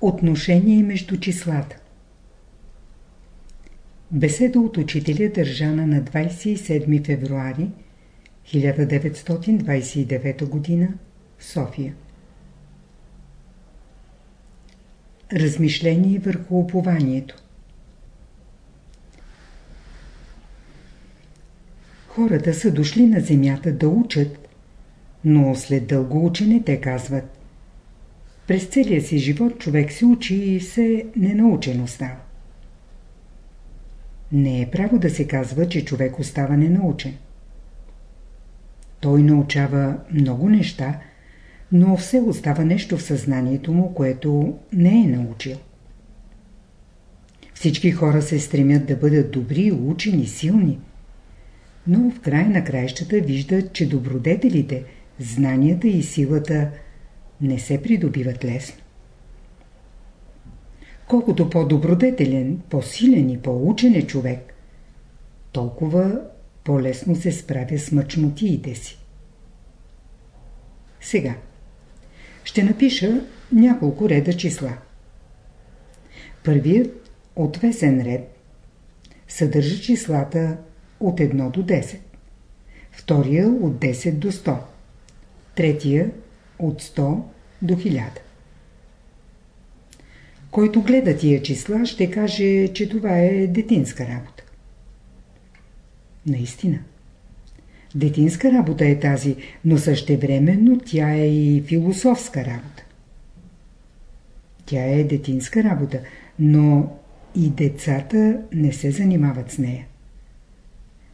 Отношение между числата Беседа от учителя държана на 27 февруари 1929 г. София Размишление върху упованието Хората са дошли на земята да учат, но след дълго учене те казват През целия си живот човек се учи и се ненаучен остава. Не е право да се казва, че човек остава ненаучен. Той научава много неща, но все остава нещо в съзнанието му, което не е научил. Всички хора се стремят да бъдат добри, учени, силни – но в край на краищата виждат, че добродетелите, знанията и силата не се придобиват лесно. Колкото по-добродетелен, по-силен и по-учен е човек, толкова по-лесно се справя с мъчнотиите си. Сега ще напиша няколко реда числа. Първият отвесен ред съдържа числата от 1 до 10. Втория от 10 до 100. Третия от 100 до 1000. Който гледа тия числа, ще каже, че това е детинска работа. Наистина. Детинска работа е тази, но същевременно тя е и философска работа. Тя е детинска работа, но и децата не се занимават с нея.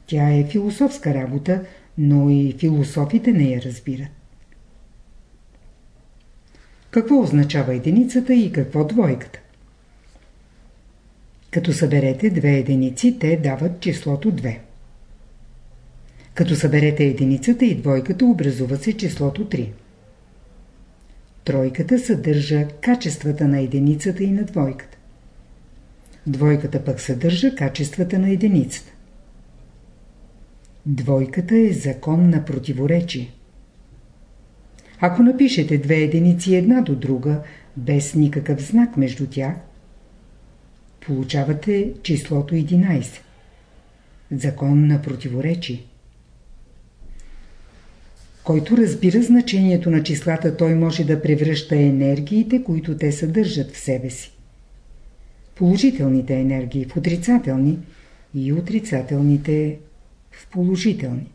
Тя е философска работа, но и философите не я разбират. Какво означава единицата и какво двойката? Като съберете две единици, те дават числото 2. Като съберете единицата и двойката, образува се числото 3. Тройката съдържа качествата на единицата и на двойката. Двойката пък съдържа качествата на единицата. Двойката е закон на противоречие. Ако напишете две единици една до друга, без никакъв знак между тях, получавате числото 11. Закон на противоречие. Който разбира значението на числата, той може да превръща енергиите, които те съдържат в себе си. Положителните енергии в отрицателни и отрицателните в положителни.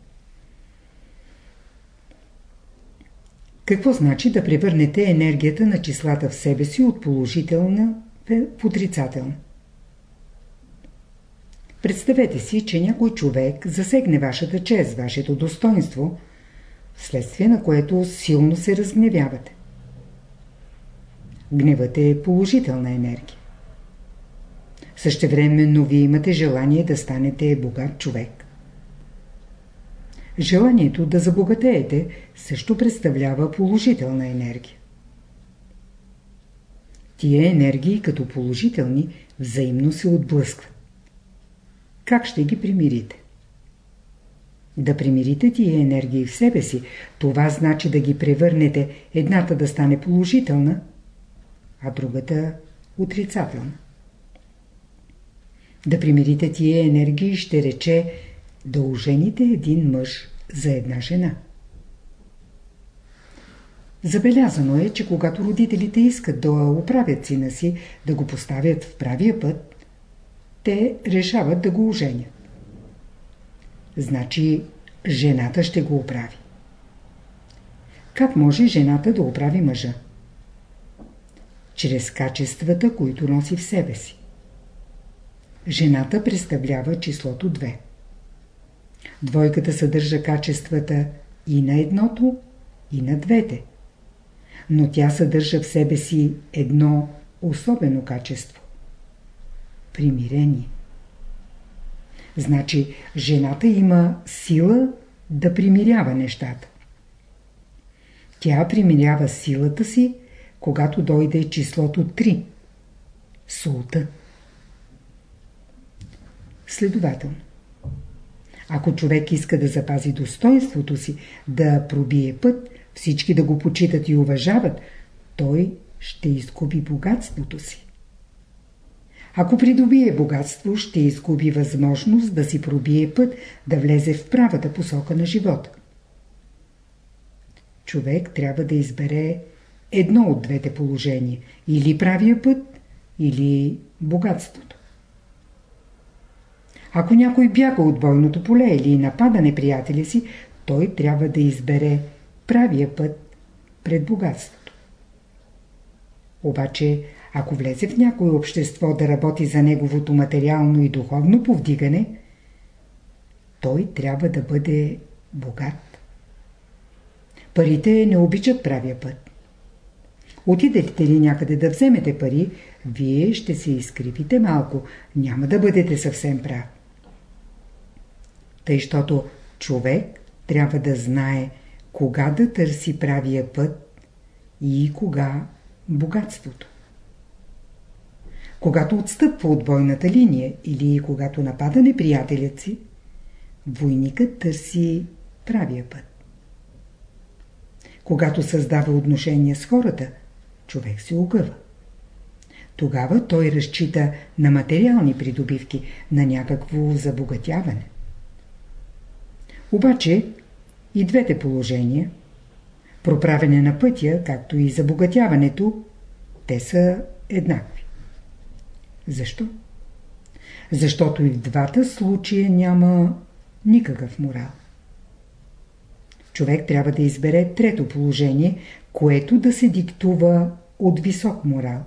Какво значи да превърнете енергията на числата в себе си от положителна в отрицателна? Представете си, че някой човек засегне вашата чест, вашето достоинство, вследствие на което силно се разгневявате. Гневът е положителна енергия. Същевременно вие имате желание да станете богат човек. Желанието да забогатеете също представлява положителна енергия. Тия енергии като положителни взаимно се отблъскват. Как ще ги примирите? Да примирите тия енергии в себе си, това значи да ги превърнете едната да стане положителна, а другата отрицателна. Да примирите тия енергии ще рече да ожените един мъж за една жена. Забелязано е, че когато родителите искат да оправят сина си, да го поставят в правия път, те решават да го оженят. Значи, жената ще го оправи. Как може жената да оправи мъжа? Чрез качествата, които носи в себе си. Жената представлява числото 2. Двойката съдържа качествата и на едното, и на двете. Но тя съдържа в себе си едно особено качество. Примирение. Значи, жената има сила да примирява нещата. Тя примирява силата си, когато дойде числото 3. Султа. Следователно. Ако човек иска да запази достоинството си, да пробие път, всички да го почитат и уважават, той ще изгуби богатството си. Ако придобие богатство, ще изгуби възможност да си пробие път, да влезе в правата посока на живота. Човек трябва да избере едно от двете положения – или правия път, или богатството. Ако някой бяга от бойното поле или напада неприятеля си, той трябва да избере правия път пред богатството. Обаче, ако влезе в някое общество да работи за неговото материално и духовно повдигане, той трябва да бъде богат. Парите не обичат правия път. Отидете ли някъде да вземете пари, вие ще се изкривите малко, няма да бъдете съвсем прав. Тъй, щото човек трябва да знае кога да търси правия път и кога богатството. Когато отстъпва от бойната линия или когато напада неприятелят си, войникът търси правия път. Когато създава отношения с хората, човек се огъва. Тогава той разчита на материални придобивки, на някакво забогатяване. Обаче и двете положения, проправене на пътя, както и забогатяването, те са еднакви. Защо? Защото и в двата случая няма никакъв морал. Човек трябва да избере трето положение, което да се диктува от висок морал.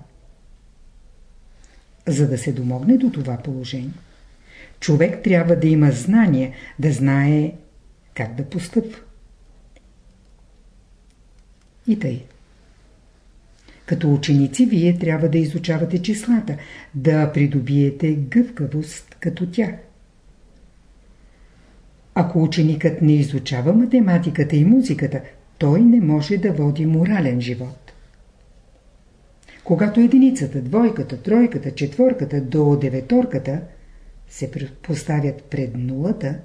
За да се домогне до това положение, човек трябва да има знание, да знае как да постъпва. И тъй. Като ученици вие трябва да изучавате числата, да придобиете гъвкавост като тях. Ако ученикът не изучава математиката и музиката, той не може да води морален живот. Когато единицата, двойката, тройката, четворката до деветорката се поставят пред нулата,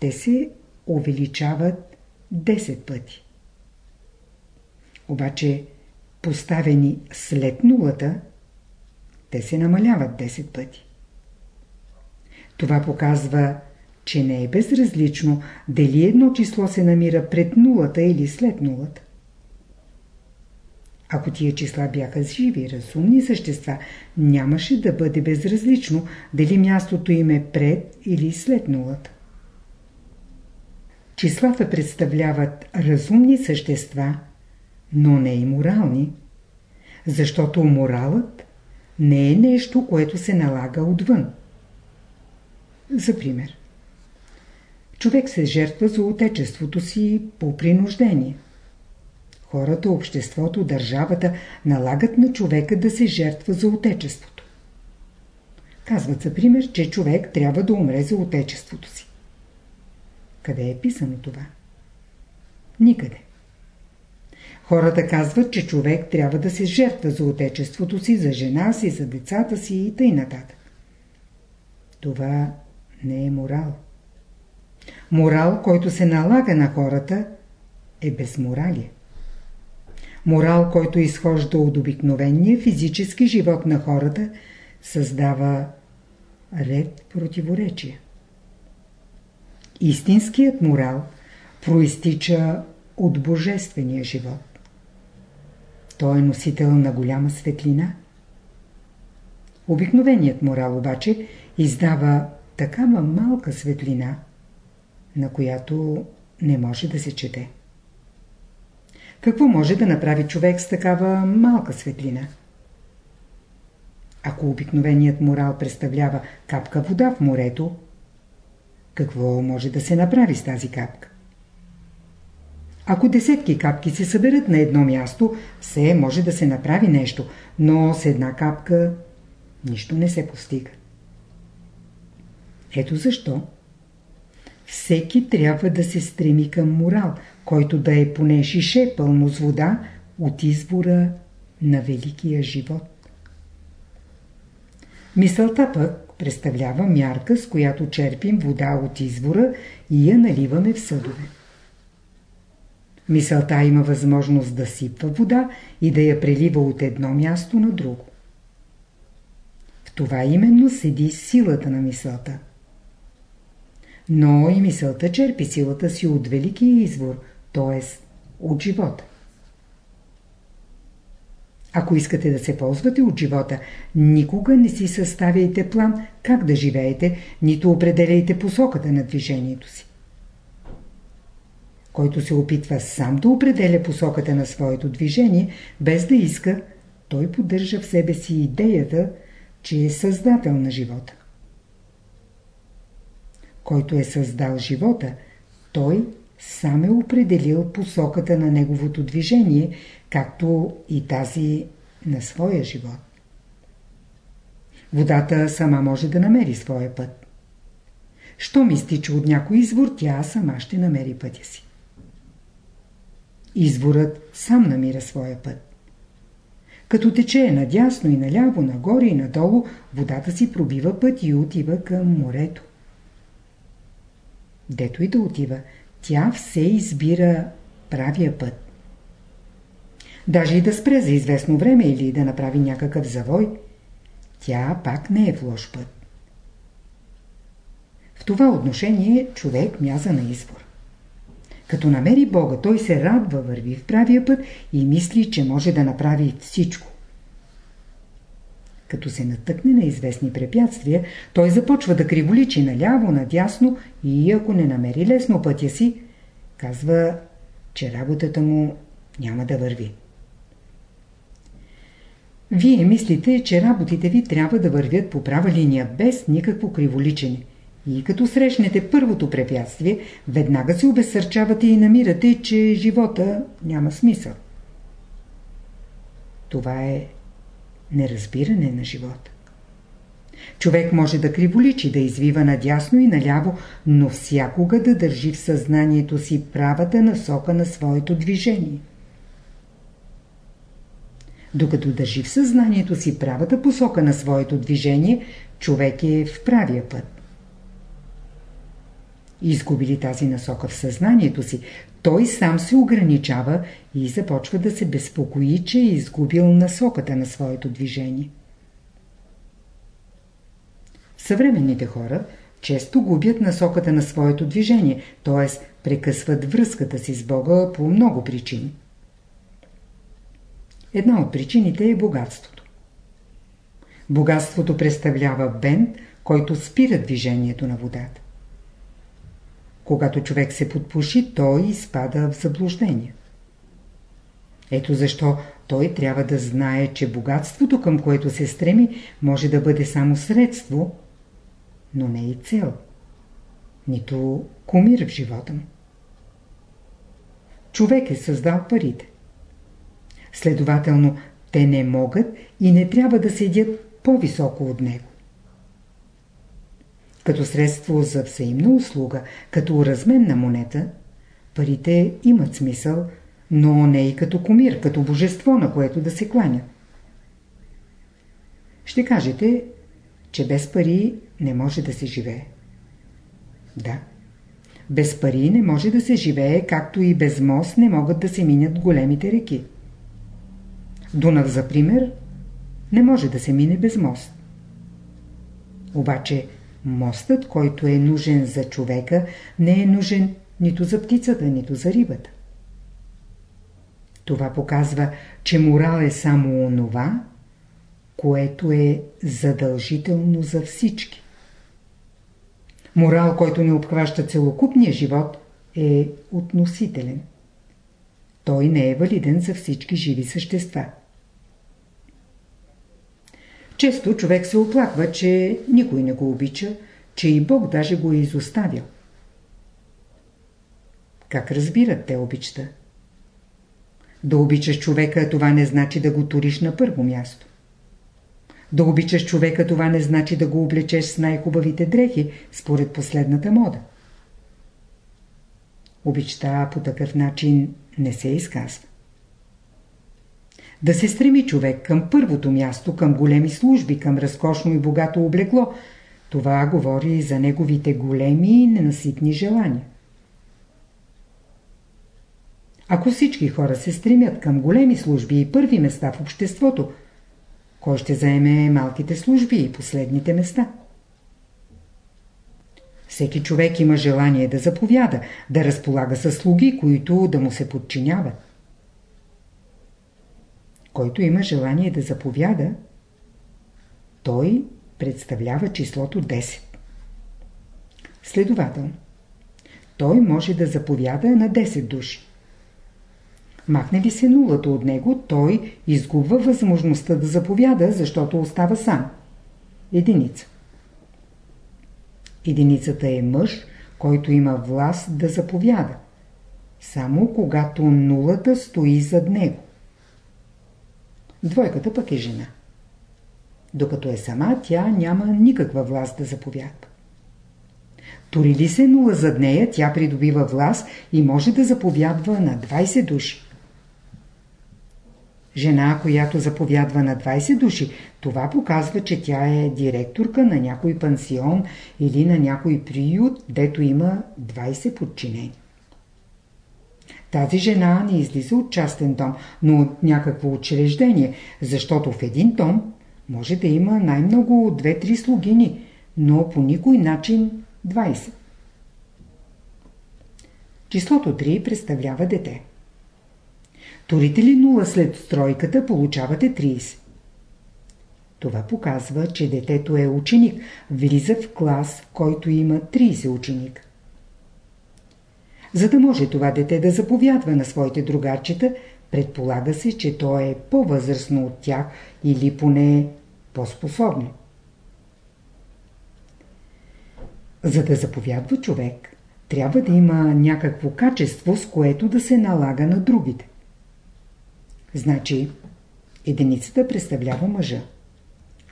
те се увеличават 10 пъти. Обаче, поставени след нулата, те се намаляват 10 пъти. Това показва, че не е безразлично дали едно число се намира пред нулата или след нулата. Ако тия числа бяха живи, разумни същества, нямаше да бъде безразлично дали мястото им е пред или след нулата. Числата представляват разумни същества, но не и морални, защото моралът не е нещо, което се налага отвън. За пример. Човек се жертва за отечеството си по принуждение. Хората, обществото, държавата налагат на човека да се жертва за отечеството. Казват за пример, че човек трябва да умре за отечеството си. Къде е писано това? Никъде. Хората казват, че човек трябва да се жертва за отечеството си, за жена си, за децата си и тъй нататък. Това не е морал. Морал, който се налага на хората, е безморалие. Морал, който изхожда от обикновения физически живот на хората, създава ред противоречия. Истинският морал проистича от божествения живот. Той е носител на голяма светлина. Обикновеният морал обаче издава такава малка светлина, на която не може да се чете. Какво може да направи човек с такава малка светлина? Ако обикновеният морал представлява капка вода в морето, какво може да се направи с тази капка? Ако десетки капки се съберат на едно място, все може да се направи нещо, но с една капка нищо не се постига. Ето защо всеки трябва да се стреми към морал, който да е поне шише пълно с вода от избора на великия живот. Мисълта пък представлява мярка, с която черпим вода от извора и я наливаме в съдове. Мисълта има възможност да сипва вода и да я прелива от едно място на друго. В това именно седи силата на мисълта. Но и мисълта черпи силата си от великия извор, т.е. от живота. Ако искате да се ползвате от живота, никога не си съставяйте план как да живеете, нито определяйте посоката на движението си. Който се опитва сам да определя посоката на своето движение, без да иска, той поддържа в себе си идеята, че е създател на живота. Който е създал живота, той сам е определил посоката на неговото движение, както и тази на своя живот. Водата сама може да намери своя път. Що ми стича от някой извор, тя сама ще намери пътя си. Изворът сам намира своя път. Като тече надясно и наляво, нагоре и надолу, водата си пробива път и отива към морето. Дето и да отива, тя все избира правия път. Даже и да спре за известно време или да направи някакъв завой, тя пак не е в лош път. В това отношение човек мяза на извор. Като намери Бога, той се радва, върви в правия път и мисли, че може да направи всичко. Като се натъкне на известни препятствия, той започва да криволичи наляво, надясно и ако не намери лесно пътя си, казва, че работата му няма да върви. Вие мислите, че работите ви трябва да вървят по права линия, без никакво криволичене. И като срещнете първото препятствие, веднага се обесърчавате и намирате, че живота няма смисъл. Това е неразбиране на живота. Човек може да криволичи, да извива надясно и наляво, но всякога да държи в съзнанието си правата насока на своето движение. Докато държи в съзнанието си правата посока на своето движение, човек е в правия път. Изгубили тази насока в съзнанието си, той сам се ограничава и започва да се безпокои, че е изгубил насоката на своето движение. Съвременните хора често губят насоката на своето движение, т.е. прекъсват връзката си с Бога по много причини. Една от причините е богатството. Богатството представлява бент, който спира движението на водата. Когато човек се подпуши, той изпада в заблуждение. Ето защо той трябва да знае, че богатството, към което се стреми, може да бъде само средство, но не и цел. Нито кумир в живота му. Човек е създал парите. Следователно, те не могат и не трябва да седят по-високо от него. Като средство за взаимна услуга, като разменна монета, парите имат смисъл, но не и като комир, като божество, на което да се кланя. Ще кажете, че без пари не може да се живее. Да. Без пари не може да се живее, както и без мост не могат да се минят големите реки. Дунав, за пример, не може да се мине без мост. Обаче, мостът, който е нужен за човека, не е нужен нито за птицата, нито за рибата. Това показва, че морал е само онова, което е задължително за всички. Морал, който не обхваща целокупния живот, е относителен. Той не е валиден за всички живи същества. Често човек се оплаква, че никой не го обича, че и Бог даже го е изоставил. Как разбират те обичта? Да обичаш човека, това не значи да го туриш на първо място. Да обичаш човека, това не значи да го облечеш с най-хубавите дрехи, според последната мода. Обичта по такъв начин не се изказва. Да се стреми човек към първото място, към големи служби, към разкошно и богато облекло, това говори за неговите големи и ненаситни желания. Ако всички хора се стремят към големи служби и първи места в обществото, кой ще заеме малките служби и последните места? Всеки човек има желание да заповяда, да разполага със слуги, които да му се подчиняват. Който има желание да заповяда, той представлява числото 10. Следователно, той може да заповяда на 10 души. Махне ли се нулата от него, той изгубва възможността да заповяда, защото остава сам. Единица. Единицата е мъж, който има власт да заповяда. Само когато нулата стои зад него. Двойката пък е жена. Докато е сама, тя няма никаква власт да заповядва. Тори ли се нула зад нея, тя придобива власт и може да заповядва на 20 души. Жена, която заповядва на 20 души, това показва, че тя е директорка на някой пансион или на някой приют, дето има 20 подчинени. Тази жена не излиза от частен дом, но от някакво учреждение, защото в един дом може да има най-много 2-3 слугини, но по никой начин 20. Числото 3 представлява дете. Турите ли 0 след стройката, получавате 30. Това показва, че детето е ученик, влиза в клас, който има 30 ученика. За да може това дете да заповядва на своите другарчета, предполага се, че то е по-възрастно от тях или поне по-способно. За да заповядва човек, трябва да има някакво качество, с което да се налага на другите. Значи, единицата представлява мъжа,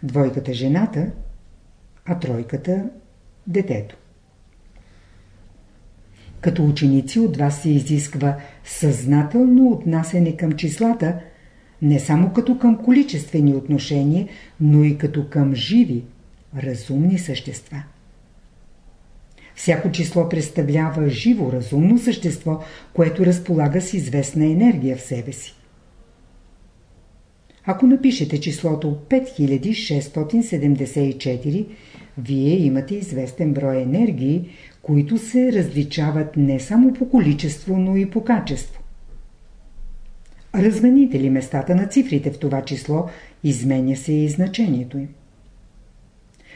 двойката жената, а тройката детето. Като ученици от вас се изисква съзнателно отнасене към числата, не само като към количествени отношения, но и като към живи, разумни същества. Всяко число представлява живо, разумно същество, което разполага с известна енергия в себе си. Ако напишете числото 5674, вие имате известен брой енергии, които се различават не само по количество, но и по качество. Размените ли местата на цифрите в това число, изменя се и значението им.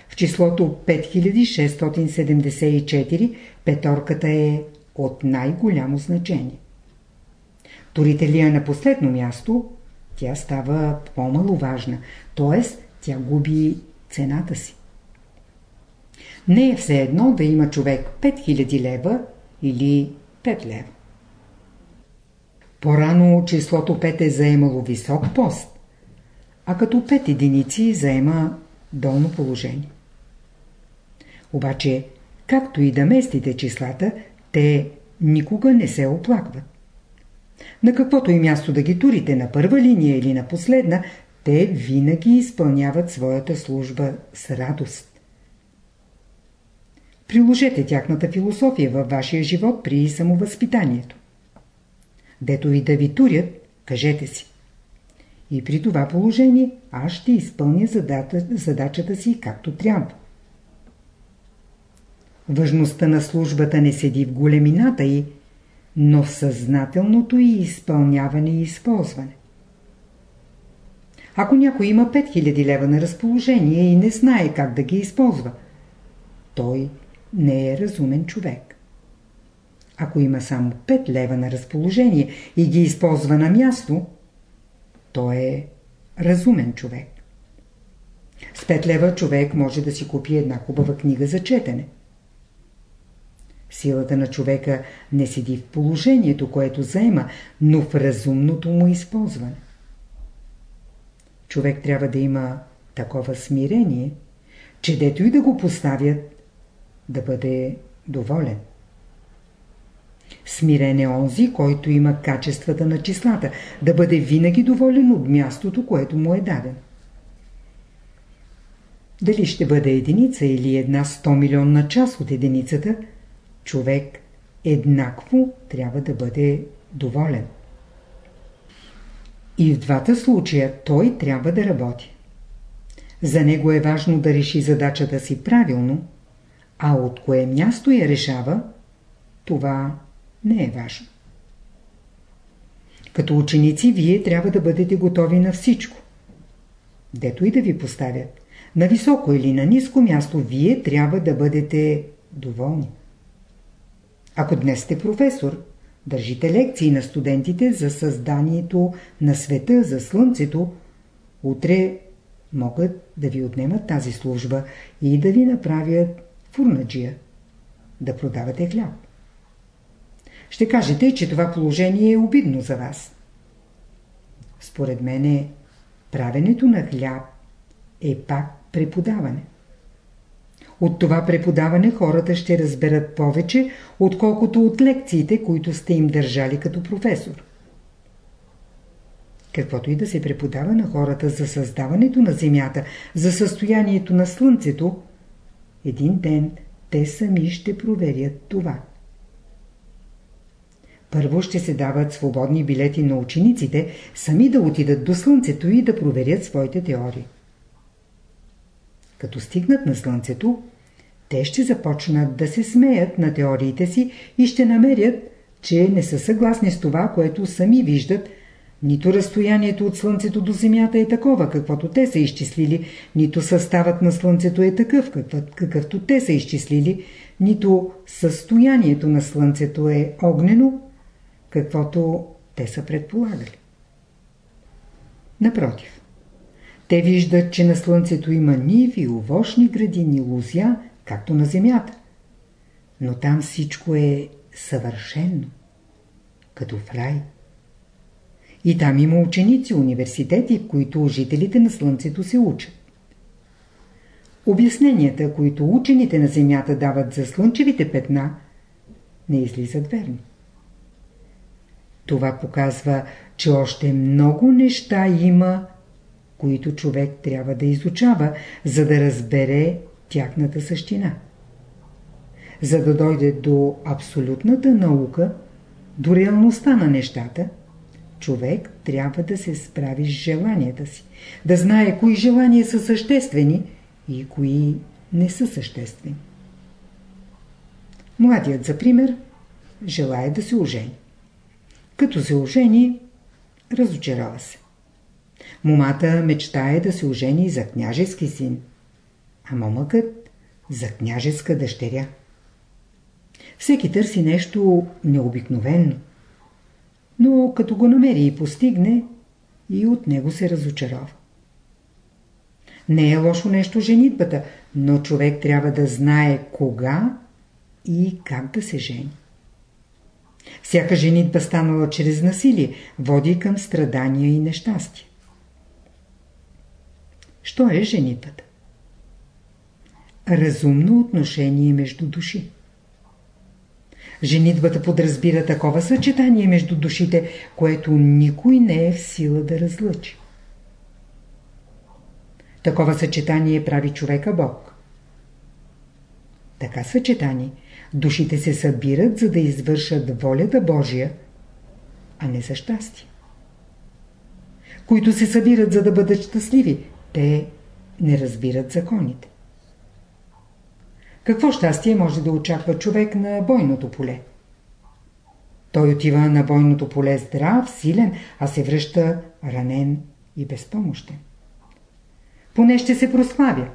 В числото 5674 петорката е от най-голямо значение. Торите ли е на последно място, тя става по-маловажна, т.е. тя губи цената си. Не е все едно да има човек 5000 лева или 5 лева. По-рано числото 5 е заемало висок пост, а като 5 единици заема долно положение. Обаче, както и да местите числата, те никога не се оплакват. На каквото и място да ги турите, на първа линия или на последна, те винаги изпълняват своята служба с радост. Приложете тяхната философия във вашия живот при самовъзпитанието. Дето и да ви турят, кажете си. И при това положение аз ще изпълня задата, задачата си както трябва. Важността на службата не седи в големината й, но в съзнателното и изпълняване и използване. Ако някой има 5000 лева на разположение и не знае как да ги използва, той не е разумен човек. Ако има само 5 лева на разположение и ги използва на място, той е разумен човек. С 5 лева човек може да си купи една хубава книга за четене. Силата на човека не седи в положението, което заема, но в разумното му използване. Човек трябва да има такова смирение, че дето и да го поставят, да бъде доволен. Смирен е онзи, който има качествата на числата, да бъде винаги доволен от мястото, което му е даден. Дали ще бъде единица или една 100 милионна част от единицата – човек еднакво трябва да бъде доволен. И в двата случая той трябва да работи. За него е важно да реши задачата си правилно, а от кое място я решава, това не е важно. Като ученици вие трябва да бъдете готови на всичко. Дето и да ви поставят, на високо или на ниско място, вие трябва да бъдете доволни. Ако днес сте професор, държите лекции на студентите за създанието на света, за Слънцето, утре могат да ви отнемат тази служба и да ви направят фурнаджия, да продавате хляб. Ще кажете, че това положение е обидно за вас. Според мен правенето на хляб е пак преподаване. От това преподаване хората ще разберат повече, отколкото от лекциите, които сте им държали като професор. Каквото и да се преподава на хората за създаването на Земята, за състоянието на Слънцето, един ден те сами ще проверят това. Първо ще се дават свободни билети на учениците, сами да отидат до Слънцето и да проверят своите теории. Като стигнат на Слънцето, те ще започнат да се смеят на теориите си и ще намерят, че не са съгласни с това, което сами виждат, нито разстоянието от Слънцето до Земята е такова, каквото те са изчислили, нито съставът на Слънцето е такъв, какъвто те са изчислили, нито състоянието на Слънцето е огнено, каквото те са предполагали. Напротив, те виждат, че на Слънцето има ниви, овощни градини, лузя, както на Земята. Но там всичко е съвършено, като в рай. И там има ученици, университети, в които жителите на Слънцето се учат. Обясненията, които учените на Земята дават за слънчевите петна, не излизат верни. Това показва, че още много неща има, които човек трябва да изучава, за да разбере тяхната същина. За да дойде до абсолютната наука, до реалността на нещата, човек трябва да се справи с желанията си, да знае кои желания са съществени и кои не са съществени. Младият, за пример, желая да се ожени. Като се ожени, разочарова се. Момата мечтае да се ожени за княжески син, а момъкът за княжеска дъщеря. Всеки търси нещо необикновено, но като го намери и постигне, и от него се разочарова. Не е лошо нещо женитбата, но човек трябва да знае кога и как да се жени. Всяка женитба станала чрез насилие води към страдания и нещастие. Що е женитбата? Разумно отношение между души. Женитбата подразбира такова съчетание между душите, което никой не е в сила да разлъчи. Такова съчетание прави човека Бог. Така съчетание душите се събират, за да извършат волята Божия, а не за щастие. Които се събират, за да бъдат щастливи, те не разбират законите. Какво щастие може да очаква човек на бойното поле? Той отива на бойното поле здрав, силен, а се връща ранен и безпомощен. Поне ще се прославя.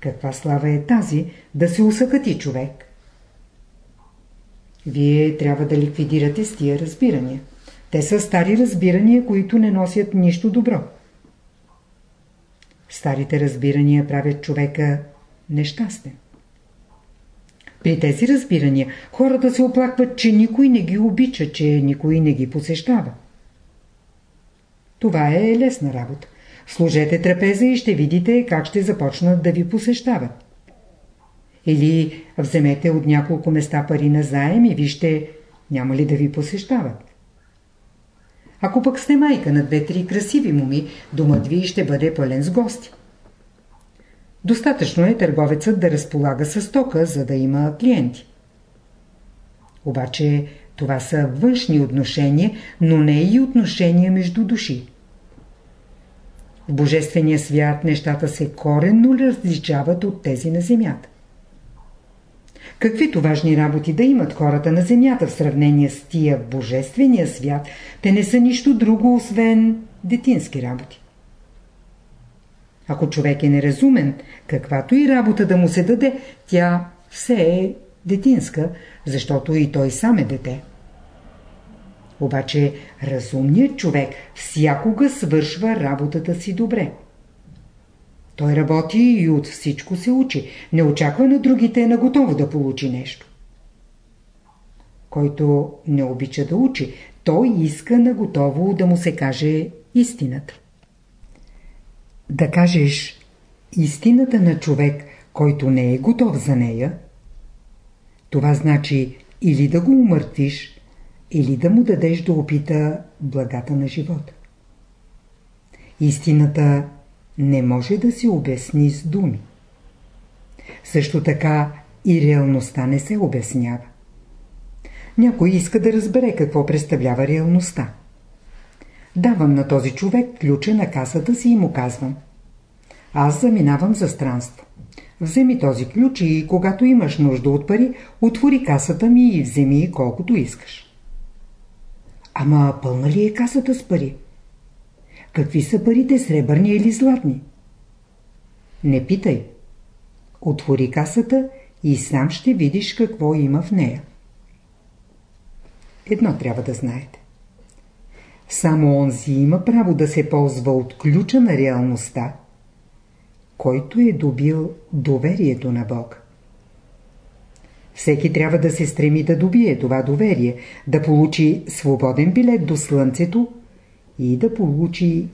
Каква слава е тази да се усъкати човек? Вие трябва да ликвидирате с тия разбирания. Те са стари разбирания, които не носят нищо добро. Старите разбирания правят човека нещастен. При тези разбирания хората се оплакват, че никой не ги обича, че никой не ги посещава. Това е лесна работа. Служете трапеза и ще видите как ще започнат да ви посещават. Или вземете от няколко места пари на заем и вижте, няма ли да ви посещават. Ако пък сте майка на две-три красиви моми, домът ви ще бъде пълен с гости. Достатъчно е търговецът да разполага с стока, за да има клиенти. Обаче Това са външни отношения, но не и отношения между души. В Божествения свят нещата се коренно различават от тези на Земята. Каквито важни работи да имат хората на Земята в сравнение с тия Божествения свят, те не са нищо друго, освен детински работи. Ако човек е неразумен, каквато и работа да му се даде, тя все е детинска, защото и той сам е дете. Обаче разумният човек всякога свършва работата си добре. Той работи и от всичко се учи. Не очаква на другите на готово да получи нещо. Който не обича да учи, той иска на готово да му се каже истината. Да кажеш истината на човек, който не е готов за нея, това значи или да го умъртвиш, или да му дадеш да опита благата на живота. Истината не може да се обясни с думи. Също така и реалността не се обяснява. Някой иска да разбере какво представлява реалността. Давам на този човек ключа на касата си и му казвам. Аз заминавам за странство. Вземи този ключ и когато имаш нужда от пари, отвори касата ми и вземи колкото искаш. Ама пълна ли е касата с пари? Какви са парите, сребърни или златни? Не питай. Отвори касата и сам ще видиш какво има в нея. Едно трябва да знаете. Само онзи има право да се ползва от ключа на реалността, който е добил доверието на Бог. Всеки трябва да се стреми да добие това доверие, да получи свободен билет до слънцето и да получи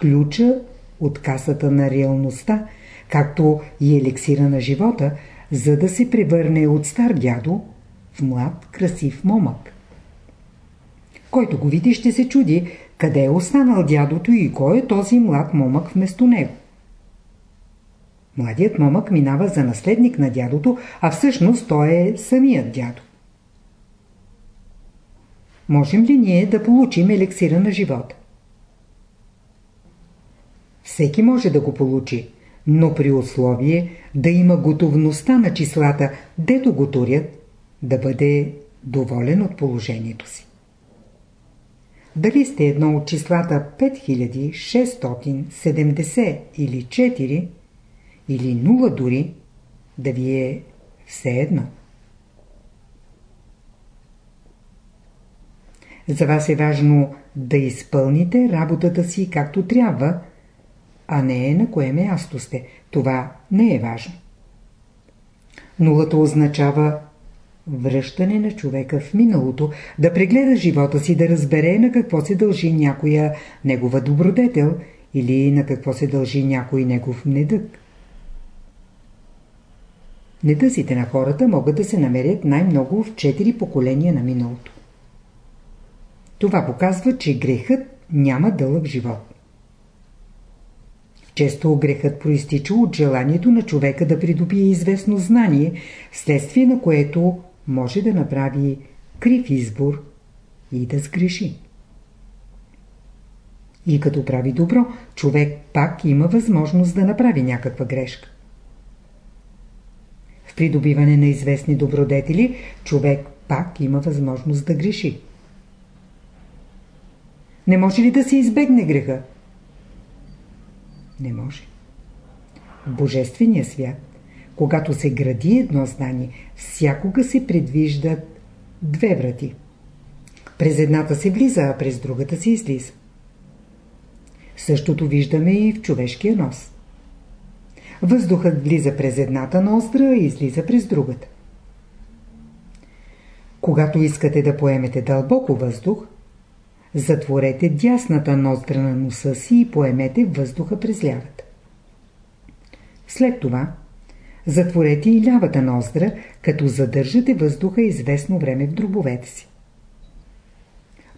ключа от касата на реалността, както и елексира на живота, за да се превърне от стар дядо в млад, красив момък. Който го види, ще се чуди къде е останал дядото и кой е този млад момък вместо него. Младият момък минава за наследник на дядото, а всъщност той е самият дядо. Можем ли ние да получим елексира на живота? Всеки може да го получи, но при условие да има готовността на числата, дето го турят, да бъде доволен от положението си. Дали сте едно от числата 5670 или 4, или 0 дори, да ви е все едно. За вас е важно да изпълните работата си както трябва, а не на кое място сте. Това не е важно. Нулата означава връщане на човека в миналото, да прегледа живота си, да разбере на какво се дължи някоя негова добродетел или на какво се дължи някой негов недък. Недъзите на хората могат да се намерят най-много в четири поколения на миналото. Това показва, че грехът няма дълъг живот. Често грехът проистича от желанието на човека да придобие известно знание, вследствие на което може да направи крив избор и да сгреши. И като прави добро, човек пак има възможност да направи някаква грешка. В придобиване на известни добродетели, човек пак има възможност да греши. Не може ли да се избегне греха? Не може. Божествения свят, когато се гради едно знание, всякога се предвиждат две врати. През едната се влиза, а през другата се излиза. Същото виждаме и в човешкия нос. Въздухът влиза през едната ноздра и излиза през другата. Когато искате да поемете дълбоко въздух, Затворете дясната ноздра на носа си и поемете въздуха през лявата. След това затворете и лявата ноздра, като задържате въздуха известно време в дробовете си.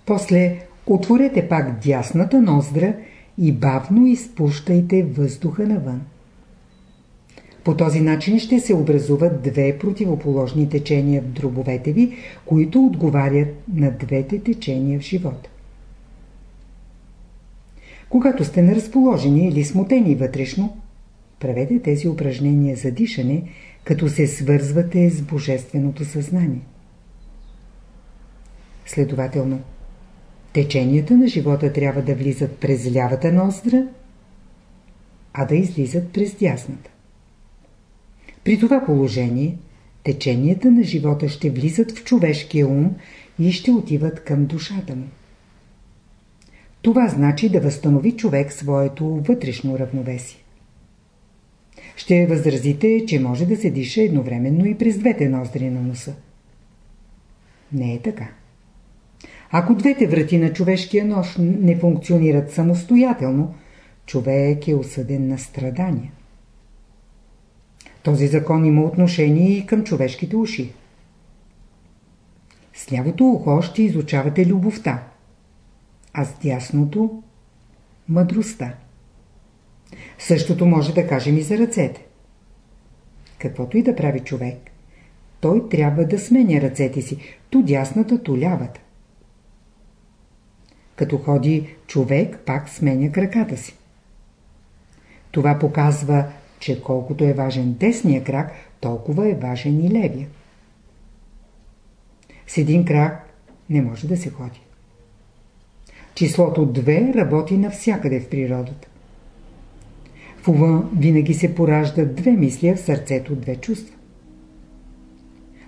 После отворете пак дясната ноздра и бавно изпущайте въздуха навън. По този начин ще се образуват две противоположни течения в дробовете ви, които отговарят на двете течения в живота. Когато сте неразположени или смутени вътрешно, правете тези упражнения за дишане, като се свързвате с Божественото съзнание. Следователно, теченията на живота трябва да влизат през лявата ноздра, а да излизат през дясната. При това положение, теченията на живота ще влизат в човешкия ум и ще отиват към душата му. Това значи да възстанови човек своето вътрешно равновесие. Ще възразите, че може да се диша едновременно и през двете ноздри на носа. Не е така. Ако двете врати на човешкия нож не функционират самостоятелно, човек е осъден на страдания. Този закон има отношение и към човешките уши. С лявото ухо ще изучавате любовта, а с дясното – мъдростта. Същото може да кажем и за ръцете. Каквото и да прави човек, той трябва да сменя ръцете си, ту дясната, ту лявата. Като ходи човек, пак сменя краката си. Това показва, че колкото е важен десния крак, толкова е важен и левия. С един крак не може да се ходи. Числото 2 работи навсякъде в природата. В ума винаги се пораждат две мисли, в сърцето две чувства.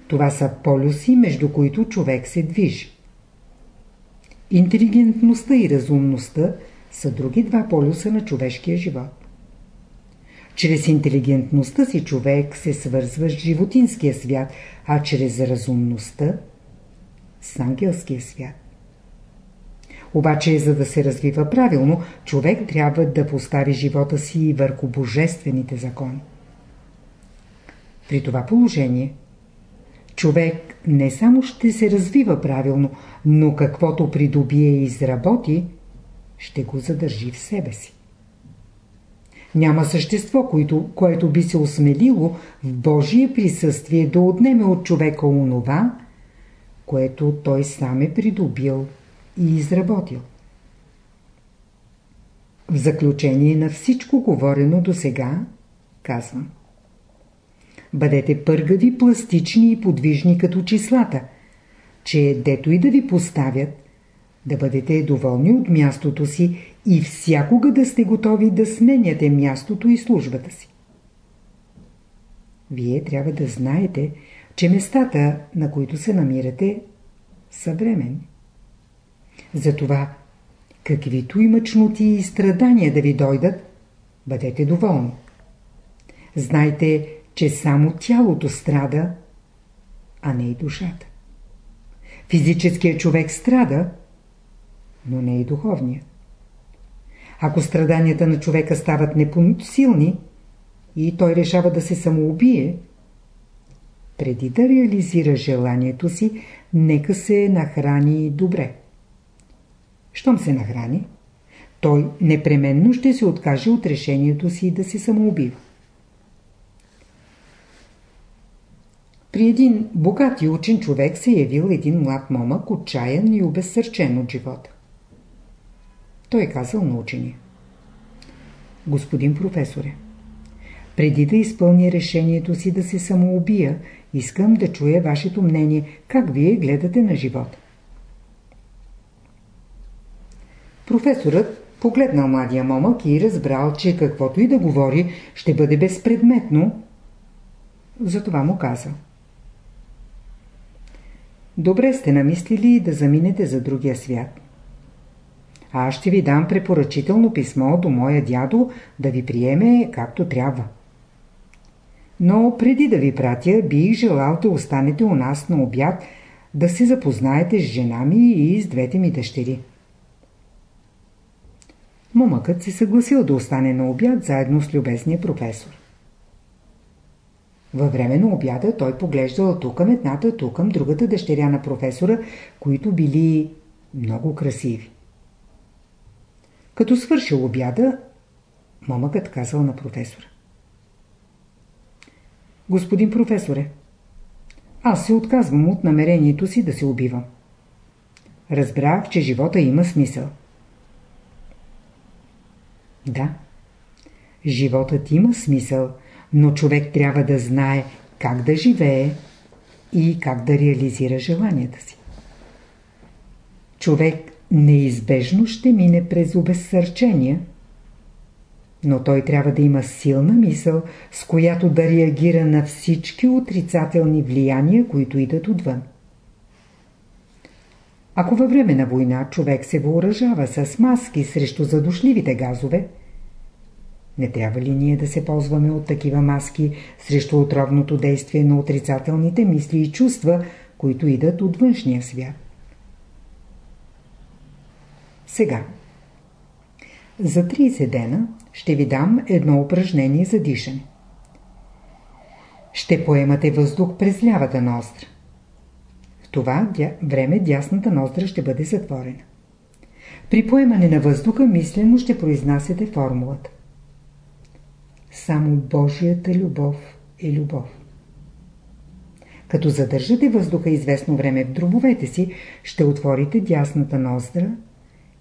Това са полюси, между които човек се движи. Интелигентността и разумността са други два полюса на човешкия живот. Чрез интелигентността си човек се свързва с животинския свят, а чрез разумността с ангелския свят. Обаче, за да се развива правилно, човек трябва да постави живота си върху божествените закони. При това положение, човек не само ще се развива правилно, но каквото придобие и изработи, ще го задържи в себе си. Няма същество, което, което би се осмелило в Божие присъствие да отнеме от човека онова, което той сам е придобил и изработил. В заключение на всичко говорено до сега, казвам. Бъдете пъргави, пластични и подвижни като числата, че дето и да ви поставят, да бъдете доволни от мястото си и всякога да сте готови да сменяте мястото и службата си. Вие трябва да знаете, че местата, на които се намирате, са временни. Затова, каквито и мъчноти и страдания да ви дойдат, бъдете доволни. Знайте, че само тялото страда, а не и душата. Физическият човек страда, но не и духовният. Ако страданията на човека стават непосилни и той решава да се самоубие, преди да реализира желанието си, нека се нахрани добре. Щом се нахрани, той непременно ще се откаже от решението си да се самоубива. При един богат и учен човек се явил един млад момък, отчаян и обезсърчен от живота. Той казал на учения. Господин професоре, преди да изпълня решението си да се самоубия, искам да чуя вашето мнение, как вие гледате на живота. Професорът погледнал младия момък и разбрал, че каквото и да говори, ще бъде безпредметно. Затова му казал. Добре сте намислили да заминете за другия свят. Аз ще ви дам препоръчително писмо до моя дядо да ви приеме както трябва. Но преди да ви пратя, бих желал да останете у нас на обяд, да се запознаете с жена ми и с двете ми дъщери. Момъкът се съгласил да остане на обяд заедно с любезния професор. Във време на обяда той поглеждал тук към едната, тук към другата дъщеря на професора, които били много красиви. Като свършил обяда, момъкът казал на професора. Господин професоре, аз се отказвам от намерението си да се убивам. Разбрах, че живота има смисъл. Да, животът има смисъл, но човек трябва да знае как да живее и как да реализира желанията си. Човек неизбежно ще мине през обезсърчения, но той трябва да има силна мисъл, с която да реагира на всички отрицателни влияния, които идат отвън. Ако във време на война човек се въоръжава с маски срещу задушливите газове, не трябва ли ние да се ползваме от такива маски срещу отровното действие на отрицателните мисли и чувства, които идат от външния свят? Сега. За 30 дена ще ви дам едно упражнение за дишане. Ще поемате въздух през лявата ноздра. Това време дясната ноздра ще бъде затворена. При поемане на въздуха мислено ще произнасяте формулата. Само Божията любов е любов. Като задържате въздуха известно време в дробовете си, ще отворите дясната ноздра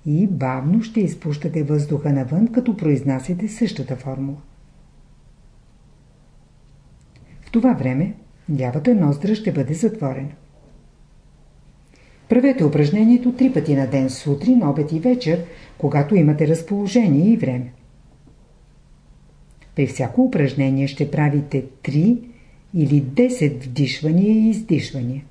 и бавно ще изпущате въздуха навън, като произнасяте същата формула. В това време лявата ноздра ще бъде затворена. Правете упражнението три пъти на ден, сутрин, обед и вечер, когато имате разположение и време. При всяко упражнение ще правите 3 или 10 вдишвания и издишвания.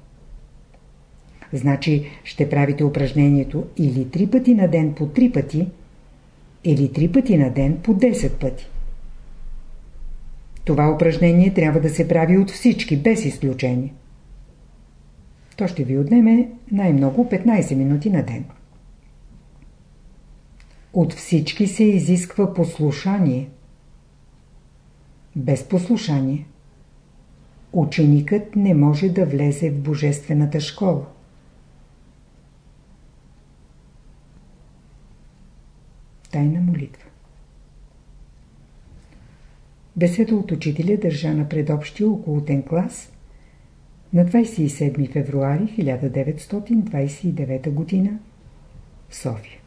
Значи ще правите упражнението или 3 пъти на ден по 3 пъти, или 3 пъти на ден по 10 пъти. Това упражнение трябва да се прави от всички, без изключение. То ще ви отнеме най-много 15 минути на ден. От всички се изисква послушание – без послушание. Ученикът не може да влезе в Божествената школа. Тайна молитва Беседа от учителя държа на предобщия околотен клас на 27 февруари 1929 г. в София.